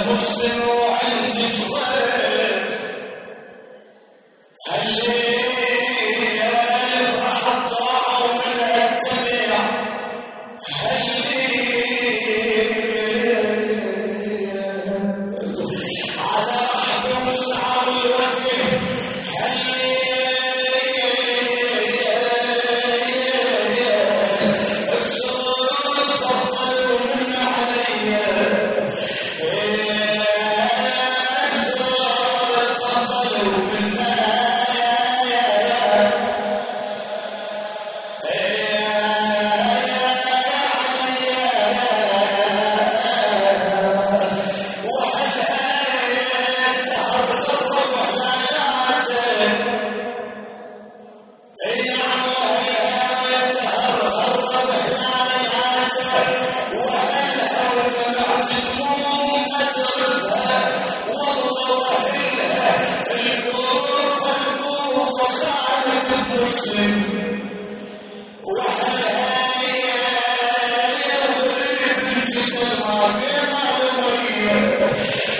المسلم عندي Muslim Amen.